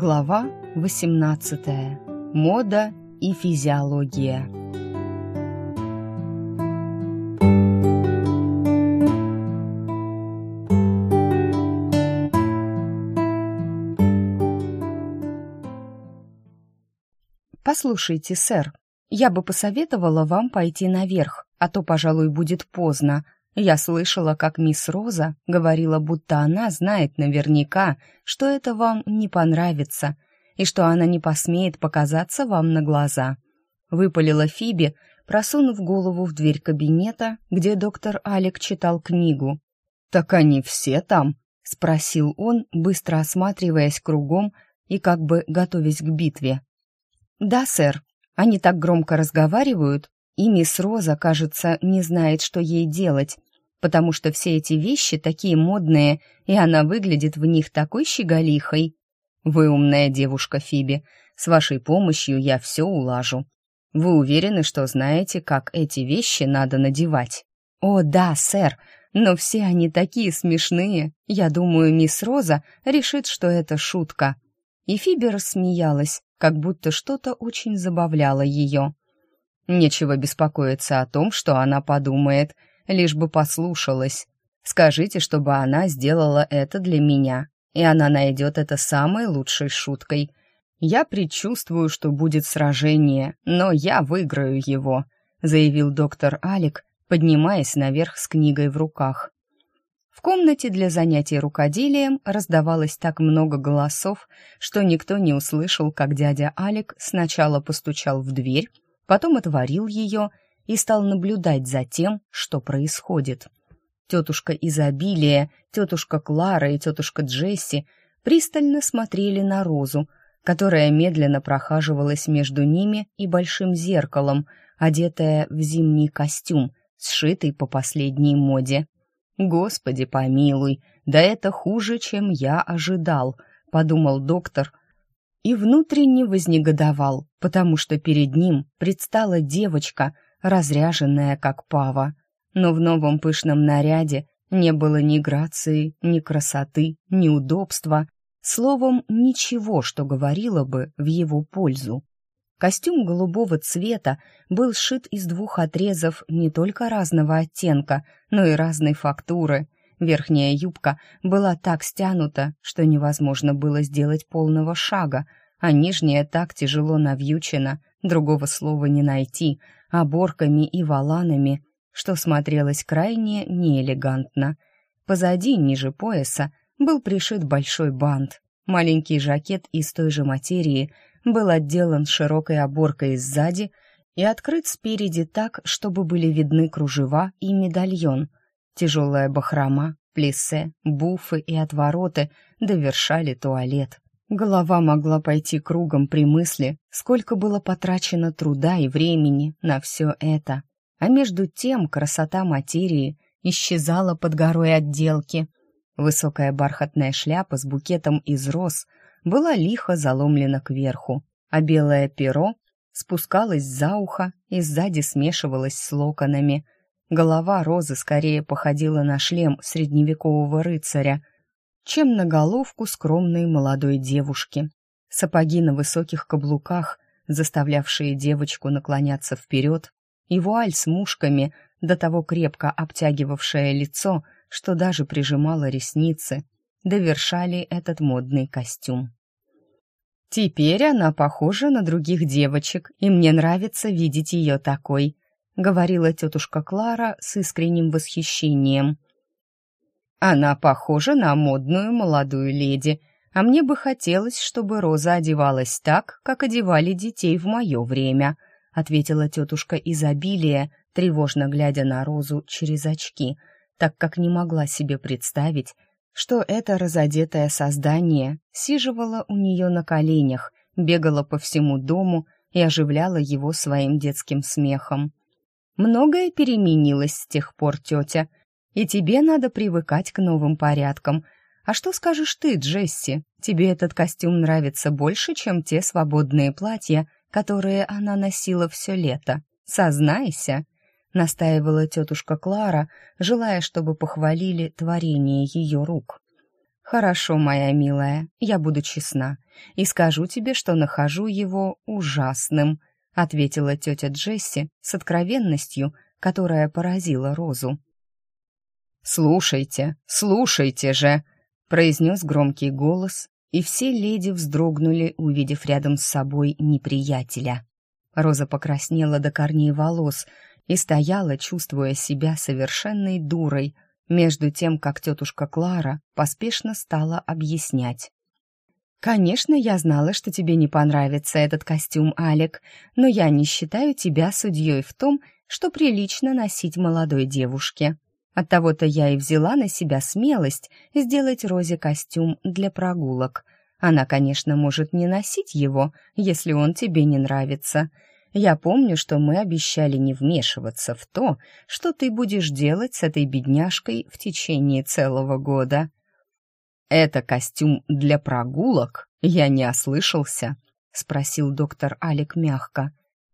Глава 18. Мода и физиология. Послушайте, сэр, я бы посоветовала вам пойти наверх, а то, пожалуй, будет поздно. Я слышала, как мисс Роза говорила, будто она знает наверняка, что это вам не понравится, и что она не посмеет показаться вам на глаза. Выпалила Фиби, просунув голову в дверь кабинета, где доктор Алек читал книгу. «Так они все там?» — спросил он, быстро осматриваясь кругом и как бы готовясь к битве. «Да, сэр. Они так громко разговаривают, и мисс Роза, кажется, не знает, что ей делать, потому что все эти вещи такие модные, и она выглядит в них такой щеголихой. Вы умная девушка, Фиби. С вашей помощью я все улажу. Вы уверены, что знаете, как эти вещи надо надевать? О, да, сэр, но все они такие смешные. Я думаю, мисс Роза решит, что это шутка. И Фиби рассмеялась, как будто что-то очень забавляло ее. Нечего беспокоиться о том, что она подумает — лишь бы послушалась. Скажите, чтобы она сделала это для меня, и она найдет это самой лучшей шуткой. Я предчувствую, что будет сражение, но я выиграю его», — заявил доктор Алик, поднимаясь наверх с книгой в руках. В комнате для занятий рукоделием раздавалось так много голосов, что никто не услышал, как дядя Алик сначала постучал в дверь, потом отворил ее и стал наблюдать за тем, что происходит. Тетушка Изобилия, тетушка Клара и тетушка Джесси пристально смотрели на Розу, которая медленно прохаживалась между ними и большим зеркалом, одетая в зимний костюм, сшитый по последней моде. «Господи помилуй, да это хуже, чем я ожидал», — подумал доктор, и внутренне вознегодовал, потому что перед ним предстала девочка — разряженная, как пава. Но в новом пышном наряде не было ни грации, ни красоты, ни удобства, словом, ничего, что говорило бы в его пользу. Костюм голубого цвета был сшит из двух отрезов не только разного оттенка, но и разной фактуры. Верхняя юбка была так стянута, что невозможно было сделать полного шага, а нижняя так тяжело навьючена, другого слова не найти, оборками и валанами, что смотрелось крайне неэлегантно. Позади, ниже пояса, был пришит большой бант. Маленький жакет из той же материи был отделан широкой оборкой сзади и открыт спереди так, чтобы были видны кружева и медальон. Тяжелая бахрома, плессе, буфы и отвороты довершали туалет. Голова могла пойти кругом при мысли, сколько было потрачено труда и времени на все это. А между тем красота материи исчезала под горой отделки. Высокая бархатная шляпа с букетом из роз была лихо заломлена кверху, а белое перо спускалось за ухо и сзади смешивалось с локонами. Голова розы скорее походила на шлем средневекового рыцаря — чем на головку скромной молодой девушки. Сапоги на высоких каблуках, заставлявшие девочку наклоняться вперед, и вуаль с мушками, до того крепко обтягивавшее лицо, что даже прижимала ресницы, довершали этот модный костюм. «Теперь она похожа на других девочек, и мне нравится видеть ее такой», говорила тетушка Клара с искренним восхищением. Она похожа на модную молодую леди, а мне бы хотелось, чтобы Роза одевалась так, как одевали детей в мое время», — ответила тетушка изобилия, тревожно глядя на Розу через очки, так как не могла себе представить, что это разодетое создание сиживало у нее на коленях, бегало по всему дому и оживляло его своим детским смехом. «Многое переменилось с тех пор, тетя», и тебе надо привыкать к новым порядкам. А что скажешь ты, Джесси? Тебе этот костюм нравится больше, чем те свободные платья, которые она носила все лето? Сознайся!» — настаивала тетушка Клара, желая, чтобы похвалили творение ее рук. «Хорошо, моя милая, я буду честна и скажу тебе, что нахожу его ужасным», ответила тетя Джесси с откровенностью, которая поразила Розу. «Слушайте, слушайте же!» произнес громкий голос, и все леди вздрогнули, увидев рядом с собой неприятеля. Роза покраснела до корней волос и стояла, чувствуя себя совершенной дурой, между тем, как тетушка Клара поспешно стала объяснять. «Конечно, я знала, что тебе не понравится этот костюм, Алек, но я не считаю тебя судьей в том, что прилично носить молодой девушке. Оттого-то я и взяла на себя смелость сделать Розе костюм для прогулок. Она, конечно, может не носить его, если он тебе не нравится, я помню, что мы обещали не вмешиваться в то, что ты будешь делать с этой бедняжкой в течение целого года. Это костюм для прогулок? Я не ослышался, спросил доктор Алик мягко.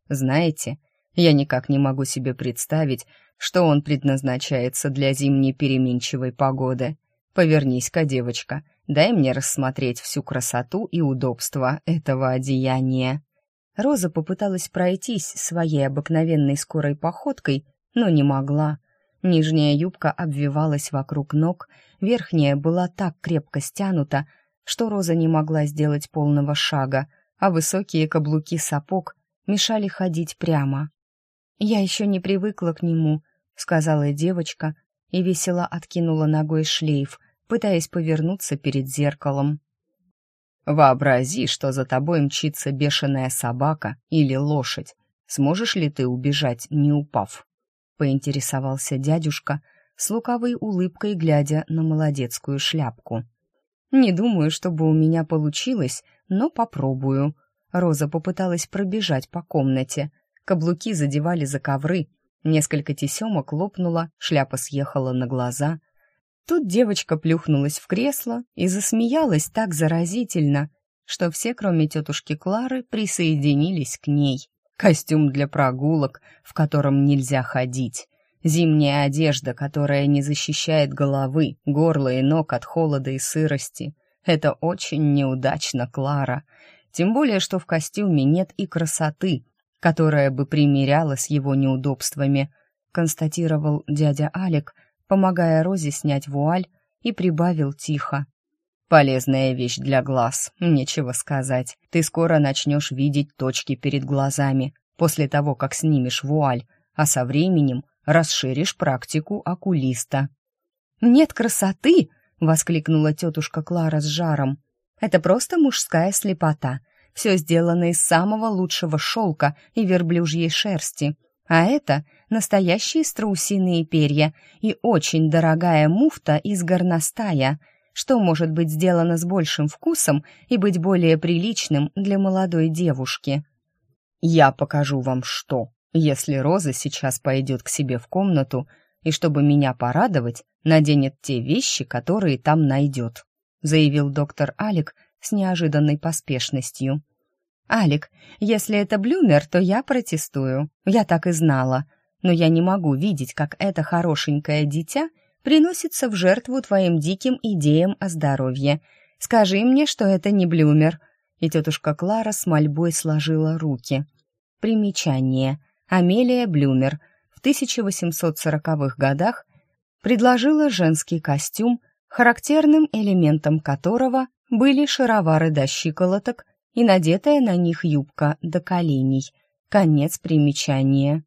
Знаете, я никак не могу себе представить, что он предназначается для зимней переменчивой погоды. Повернись-ка, девочка, дай мне рассмотреть всю красоту и удобство этого одеяния. Роза попыталась пройтись своей обыкновенной скорой походкой, но не могла. Нижняя юбка обвивалась вокруг ног, верхняя была так крепко стянута, что Роза не могла сделать полного шага, а высокие каблуки сапог мешали ходить прямо. «Я еще не привыкла к нему», — сказала девочка и весело откинула ногой шлейф, пытаясь повернуться перед зеркалом. Вообрази, что за тобой мчится бешеная собака или лошадь. Сможешь ли ты убежать, не упав?» — поинтересовался дядюшка с лукавой улыбкой, глядя на молодецкую шляпку. «Не думаю, чтобы у меня получилось, но попробую». Роза попыталась пробежать по комнате. Каблуки задевали за ковры, несколько тесемок лопнуло, шляпа съехала на глаза — Тут девочка плюхнулась в кресло и засмеялась так заразительно, что все, кроме тетушки Клары, присоединились к ней. Костюм для прогулок, в котором нельзя ходить. Зимняя одежда, которая не защищает головы, горла и ног от холода и сырости. Это очень неудачно, Клара. Тем более, что в костюме нет и красоты, которая бы примиряла с его неудобствами, констатировал дядя Алик, помогая Розе снять вуаль, и прибавил тихо. «Полезная вещь для глаз, нечего сказать. Ты скоро начнешь видеть точки перед глазами после того, как снимешь вуаль, а со временем расширишь практику окулиста». «Нет красоты!» — воскликнула тетушка Клара с жаром. «Это просто мужская слепота. Все сделано из самого лучшего шелка и верблюжьей шерсти. А это настоящие страусиные перья и очень дорогая муфта из горностая, что может быть сделано с большим вкусом и быть более приличным для молодой девушки. Я покажу вам что, если Роза сейчас пойдет к себе в комнату и, чтобы меня порадовать, наденет те вещи, которые там найдет, заявил доктор Алик с неожиданной поспешностью. «Алик, если это Блюмер, то я протестую. Я так и знала. Но я не могу видеть, как это хорошенькое дитя приносится в жертву твоим диким идеям о здоровье. Скажи мне, что это не Блюмер». И тетушка Клара с мольбой сложила руки. Примечание. Амелия Блюмер в 1840-х годах предложила женский костюм, характерным элементом которого были шаровары до щиколоток и надетая на них юбка до коленей. Конец примечания.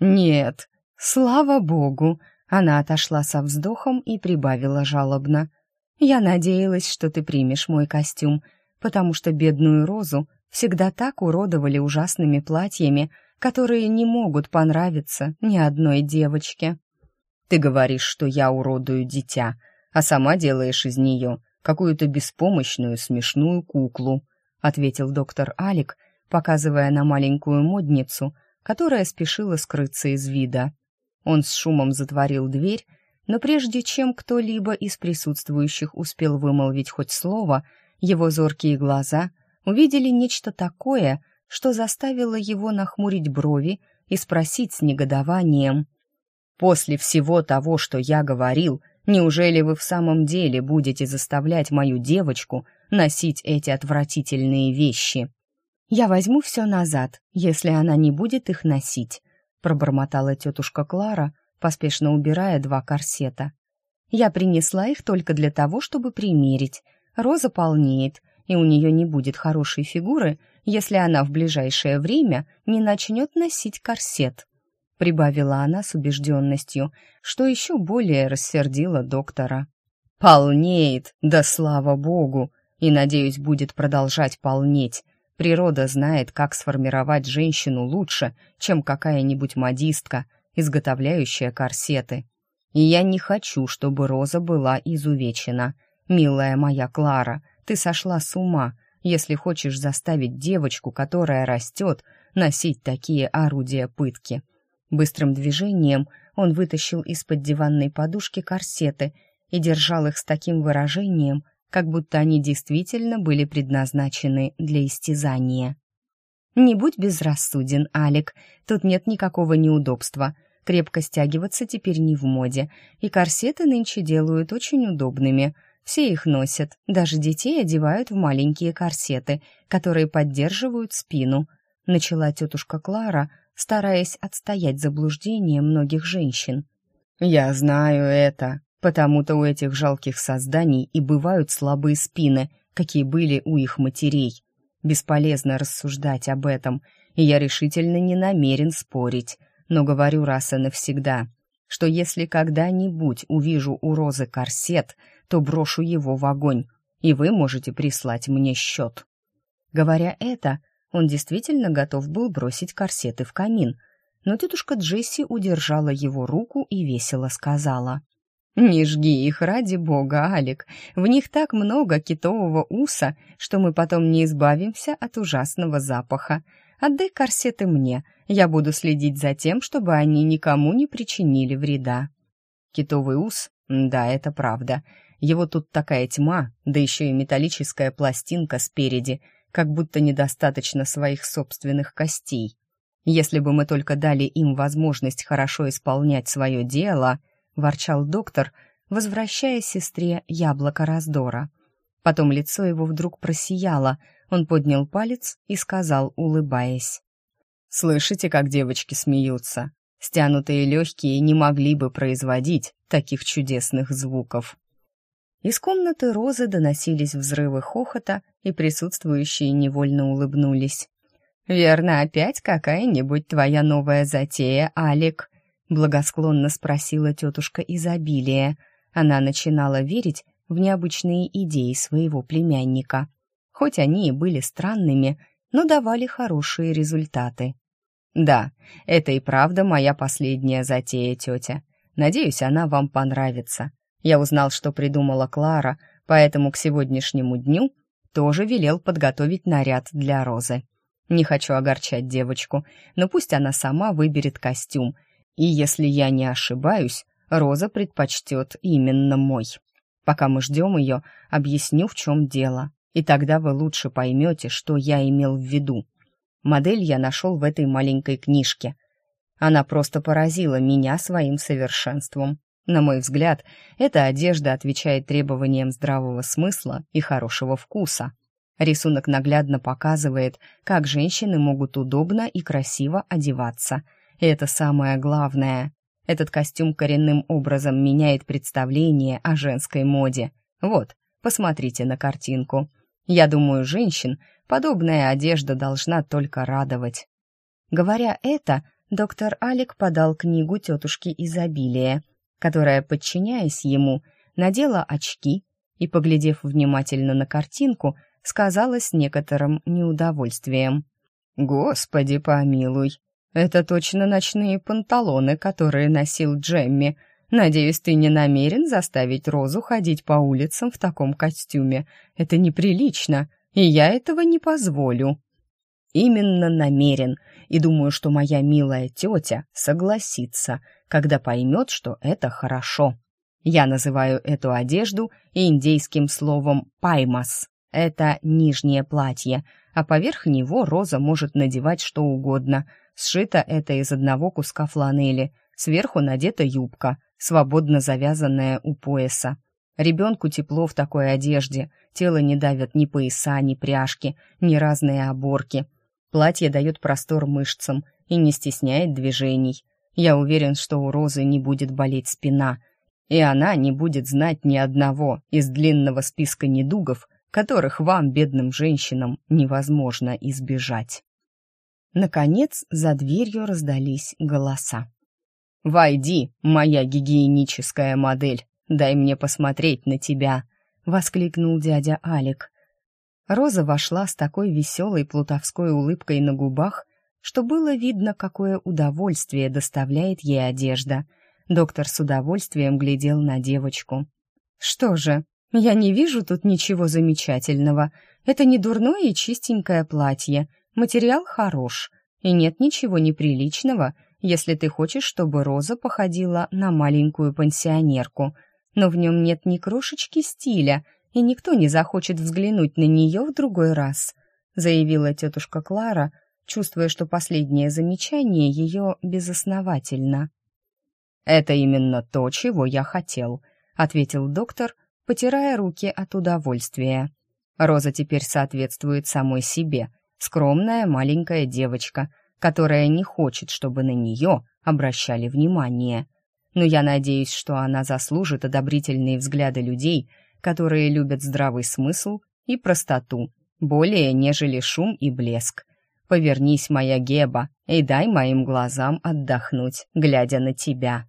«Нет, слава богу!» Она отошла со вздохом и прибавила жалобно. «Я надеялась, что ты примешь мой костюм, потому что бедную Розу всегда так уродовали ужасными платьями, которые не могут понравиться ни одной девочке. Ты говоришь, что я уродую дитя, а сама делаешь из нее какую-то беспомощную смешную куклу. — ответил доктор Алик, показывая на маленькую модницу, которая спешила скрыться из вида. Он с шумом затворил дверь, но прежде чем кто-либо из присутствующих успел вымолвить хоть слово, его зоркие глаза увидели нечто такое, что заставило его нахмурить брови и спросить с негодованием. «После всего того, что я говорил, Неужели вы в самом деле будете заставлять мою девочку носить эти отвратительные вещи?» «Я возьму все назад, если она не будет их носить», пробормотала тетушка Клара, поспешно убирая два корсета. «Я принесла их только для того, чтобы примерить. Роза полнеет, и у нее не будет хорошей фигуры, если она в ближайшее время не начнет носить корсет», прибавила она с убежденностью, что еще более рассердила доктора. «Полнеет, да слава богу, и, надеюсь, будет продолжать полнеть. Природа знает, как сформировать женщину лучше, чем какая-нибудь модистка, изготовляющая корсеты. И я не хочу, чтобы Роза была изувечена. Милая моя Клара, ты сошла с ума, если хочешь заставить девочку, которая растет, носить такие орудия пытки. Быстрым движением он вытащил из-под диванной подушки корсеты и держал их с таким выражением, как будто они действительно были предназначены для истязания. «Не будь безрассуден, Алик, тут нет никакого неудобства. Крепко стягиваться теперь не в моде, и корсеты нынче делают очень удобными. Все их носят, даже детей одевают в маленькие корсеты, которые поддерживают спину», начала тетушка Клара, стараясь отстоять заблуждение многих женщин. «Я знаю это», Потому-то у этих жалких созданий и бывают слабые спины, какие были у их матерей. Бесполезно рассуждать об этом, и я решительно не намерен спорить, но говорю раз и навсегда, что если когда-нибудь увижу у Розы корсет, то брошу его в огонь, и вы можете прислать мне счет. Говоря это, он действительно готов был бросить корсеты в камин, но тетушка Джесси удержала его руку и весело сказала — «Не жги их, ради бога, Алик. В них так много китового уса, что мы потом не избавимся от ужасного запаха. Отдай корсеты мне, я буду следить за тем, чтобы они никому не причинили вреда». Китовый ус? Да, это правда. Его тут такая тьма, да еще и металлическая пластинка спереди, как будто недостаточно своих собственных костей. Если бы мы только дали им возможность хорошо исполнять свое дело, ворчал доктор, возвращая сестре яблоко раздора. Потом лицо его вдруг просияло, он поднял палец и сказал, улыбаясь. «Слышите, как девочки смеются? Стянутые легкие не могли бы производить таких чудесных звуков». Из комнаты Розы доносились взрывы хохота, и присутствующие невольно улыбнулись. «Верно, опять какая-нибудь твоя новая затея, Алик?» благосклонно спросила тетушка изобилия. Она начинала верить в необычные идеи своего племянника. Хоть они и были странными, но давали хорошие результаты. «Да, это и правда моя последняя затея, тетя. Надеюсь, она вам понравится. Я узнал, что придумала Клара, поэтому к сегодняшнему дню тоже велел подготовить наряд для Розы. Не хочу огорчать девочку, но пусть она сама выберет костюм — и если я не ошибаюсь, Роза предпочтет именно мой. Пока мы ждем ее, объясню, в чем дело, и тогда вы лучше поймете, что я имел в виду. Модель я нашел в этой маленькой книжке. Она просто поразила меня своим совершенством. На мой взгляд, эта одежда отвечает требованиям здравого смысла и хорошего вкуса. Рисунок наглядно показывает, как женщины могут удобно и красиво одеваться – и это самое главное. Этот костюм коренным образом меняет представление о женской моде. Вот, посмотрите на картинку. Я думаю, женщин подобная одежда должна только радовать. Говоря это, доктор Алик подал книгу тетушки изобилия, которая, подчиняясь ему, надела очки и, поглядев внимательно на картинку, сказала с некоторым неудовольствием. «Господи помилуй, это точно ночные панталоны, которые носил Джемми. Надеюсь, ты не намерен заставить Розу ходить по улицам в таком костюме. Это неприлично, и я этого не позволю. Именно намерен, и думаю, что моя милая тетя согласится, когда поймет, что это хорошо. Я называю эту одежду индейским словом «паймас». Это нижнее платье, а поверх него Роза может надевать что угодно — Сшито это из одного куска фланели, сверху надета юбка, свободно завязанная у пояса. Ребенку тепло в такой одежде, тело не давят ни пояса, ни пряжки, ни разные оборки. Платье дает простор мышцам и не стесняет движений. Я уверен, что у Розы не будет болеть спина, и она не будет знать ни одного из длинного списка недугов, которых вам, бедным женщинам, невозможно избежать. Наконец, за дверью раздались голоса. «Войди, моя гигиеническая модель, дай мне посмотреть на тебя!» — воскликнул дядя Алик. Роза вошла с такой веселой плутовской улыбкой на губах, что было видно, какое удовольствие доставляет ей одежда. Доктор с удовольствием глядел на девочку. «Что же, я не вижу тут ничего замечательного. Это не дурное и чистенькое платье. Материал хорош, и нет ничего неприличного, если ты хочешь, чтобы Роза походила на маленькую пансионерку. Но в нем нет ни крошечки стиля, и никто не захочет взглянуть на нее в другой раз», заявила тетушка Клара, чувствуя, что последнее замечание ее безосновательно. «Это именно то, чего я хотел», — ответил доктор, потирая руки от удовольствия. Роза теперь соответствует самой себе, скромная маленькая девочка, которая не хочет, чтобы на нее обращали внимание. Но я надеюсь, что она заслужит одобрительные взгляды людей, которые любят здравый смысл и простоту, более нежели шум и блеск. Повернись, моя Геба, и дай моим глазам отдохнуть, глядя на тебя.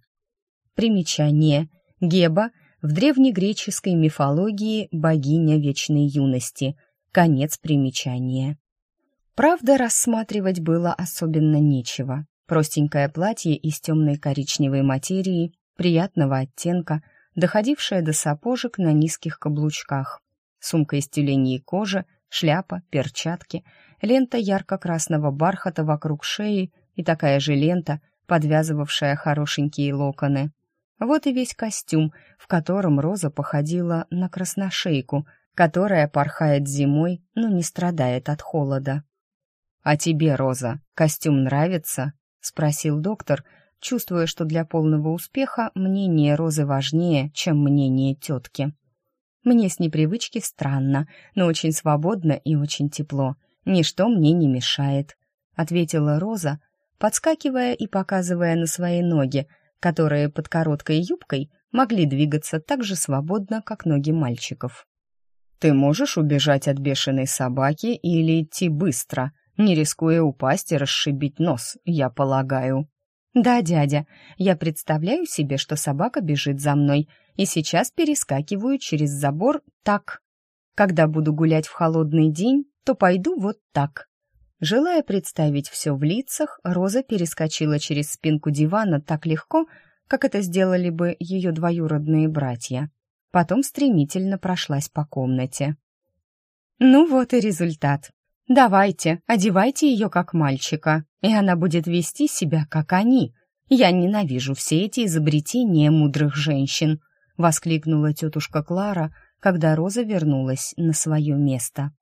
Примечание. Геба в древнегреческой мифологии богиня вечной юности. Конец примечания. Правда, рассматривать было особенно нечего. Простенькое платье из темной коричневой материи, приятного оттенка, доходившее до сапожек на низких каблучках. Сумка из тюленей кожи, шляпа, перчатки, лента ярко-красного бархата вокруг шеи и такая же лента, подвязывавшая хорошенькие локоны. Вот и весь костюм, в котором Роза походила на красношейку, которая порхает зимой, но не страдает от холода. «А тебе, Роза, костюм нравится?» — спросил доктор, чувствуя, что для полного успеха мнение Розы важнее, чем мнение тетки. «Мне с непривычки странно, но очень свободно и очень тепло. Ничто мне не мешает», — ответила Роза, подскакивая и показывая на свои ноги, которые под короткой юбкой могли двигаться так же свободно, как ноги мальчиков. «Ты можешь убежать от бешеной собаки или идти быстро, не рискуя упасть и расшибить нос, я полагаю?» «Да, дядя, я представляю себе, что собака бежит за мной, и сейчас перескакиваю через забор так. Когда буду гулять в холодный день, то пойду вот так». Желая представить все в лицах, Роза перескочила через спинку дивана так легко, как это сделали бы ее двоюродные братья. Потом стремительно прошлась по комнате. «Ну вот и результат. Давайте, одевайте ее как мальчика, и она будет вести себя, как они. Я ненавижу все эти изобретения мудрых женщин», — воскликнула тетушка Клара, когда Роза вернулась на свое место.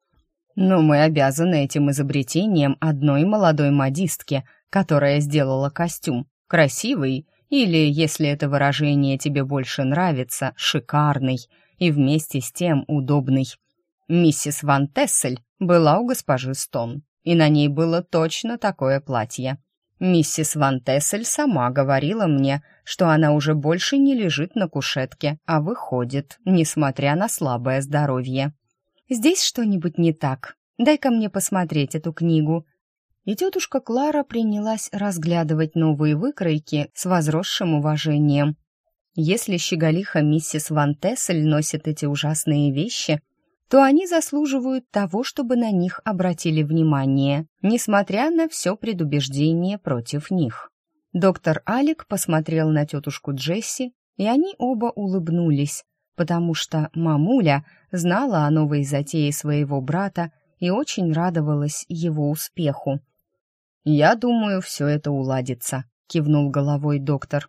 Но мы обязаны этим изобретением одной молодой модистке, которая сделала костюм. Красивый, или, если это выражение тебе больше нравится, шикарный и вместе с тем удобный. Миссис Ван Тессель была у госпожи Стон, и на ней было точно такое платье. Миссис Ван Тессель сама говорила мне, что она уже больше не лежит на кушетке, а выходит, несмотря на слабое здоровье. Здесь что-нибудь не так. Дай-ка мне посмотреть эту книгу». И тетушка Клара принялась разглядывать новые выкройки с возросшим уважением. Если щеголиха миссис Ван Тессель носит эти ужасные вещи, то они заслуживают того, чтобы на них обратили внимание, несмотря на все предубеждение против них. Доктор Алик посмотрел на тетушку Джесси, и они оба улыбнулись, потому что мамуля знала о новой затее своего брата и очень радовалась его успеху. «Я думаю, все это уладится», — кивнул головой доктор.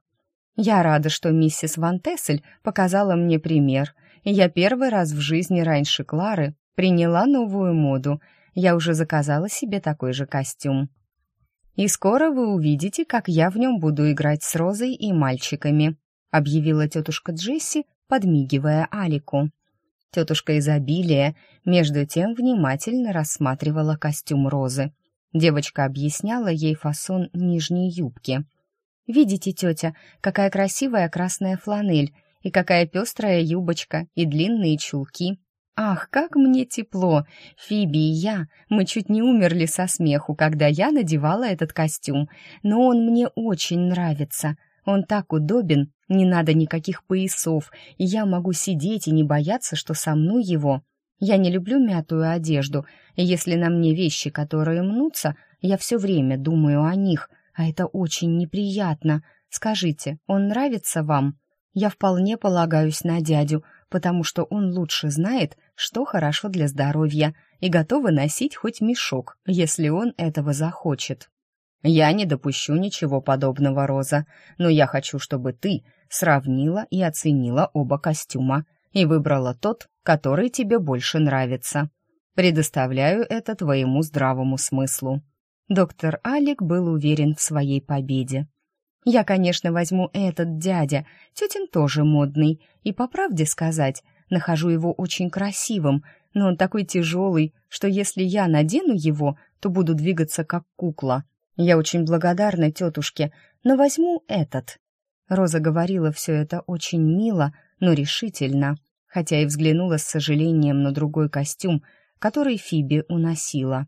«Я рада, что миссис Ван Тессель показала мне пример, я первый раз в жизни раньше Клары приняла новую моду. Я уже заказала себе такой же костюм. И скоро вы увидите, как я в нем буду играть с Розой и мальчиками. — объявила тетушка Джесси, подмигивая Алику. Тетушка изобилия, между тем, внимательно рассматривала костюм Розы. Девочка объясняла ей фасон нижней юбки. «Видите, тетя, какая красивая красная фланель, и какая пестрая юбочка, и длинные чулки. Ах, как мне тепло! Фиби и я, мы чуть не умерли со смеху, когда я надевала этот костюм, но он мне очень нравится. Он так удобен, не надо никаких поясов, и я могу сидеть и не бояться, что со мной его. Я не люблю мятую одежду, и если на мне вещи, которые мнутся, я все время думаю о них, а это очень неприятно. Скажите, он нравится вам? Я вполне полагаюсь на дядю, потому что он лучше знает, что хорошо для здоровья, и готова носить хоть мешок, если он этого захочет. Я не допущу ничего подобного, Роза, но я хочу, чтобы ты сравнила и оценила оба костюма и выбрала тот, который тебе больше нравится. Предоставляю это твоему здравому смыслу. Доктор Алик был уверен в своей победе. Я, конечно, возьму этот дядя, тетин тоже модный, и, по правде сказать, нахожу его очень красивым, но он такой тяжелый, что если я надену его, то буду двигаться как кукла. Я очень благодарна тетушке, но возьму этот». Роза говорила все это очень мило, но решительно, хотя и взглянула с сожалением на другой костюм, который Фиби уносила.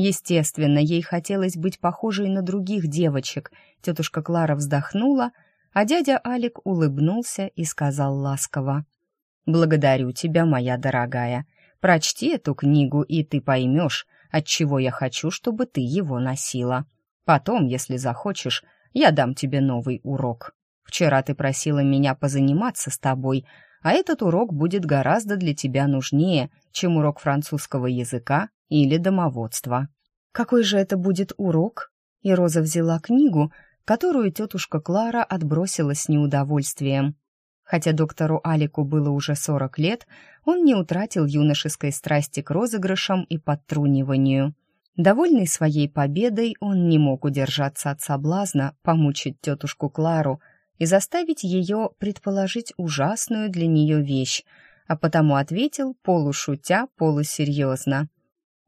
Естественно, ей хотелось быть похожей на других девочек. Тетушка Клара вздохнула, а дядя Алик улыбнулся и сказал ласково. «Благодарю тебя, моя дорогая. Прочти эту книгу, и ты поймешь, отчего я хочу, чтобы ты его носила. Потом, если захочешь, я дам тебе новый урок. Вчера ты просила меня позаниматься с тобой, а этот урок будет гораздо для тебя нужнее, чем урок французского языка или домоводства. Какой же это будет урок? И Роза взяла книгу, которую тетушка Клара отбросила с неудовольствием. Хотя доктору Алику было уже сорок лет, он не утратил юношеской страсти к розыгрышам и подтруниванию. Довольный своей победой, он не мог удержаться от соблазна помучить тетушку Клару и заставить ее предположить ужасную для нее вещь, а потому ответил полушутя, полусерьезно.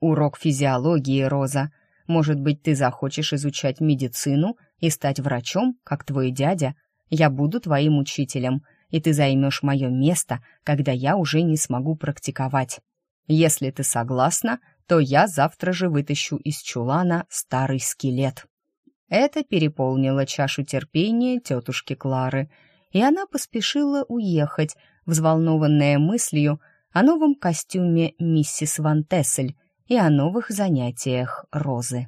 «Урок физиологии, Роза. Может быть, ты захочешь изучать медицину и стать врачом, как твой дядя? Я буду твоим учителем, и ты займешь мое место, когда я уже не смогу практиковать. Если ты согласна, то я завтра же вытащу из чулана старый скелет». Это переполнило чашу терпения тетушки Клары, и она поспешила уехать, взволнованная мыслью о новом костюме миссис Ван Тессель и о новых занятиях Розы.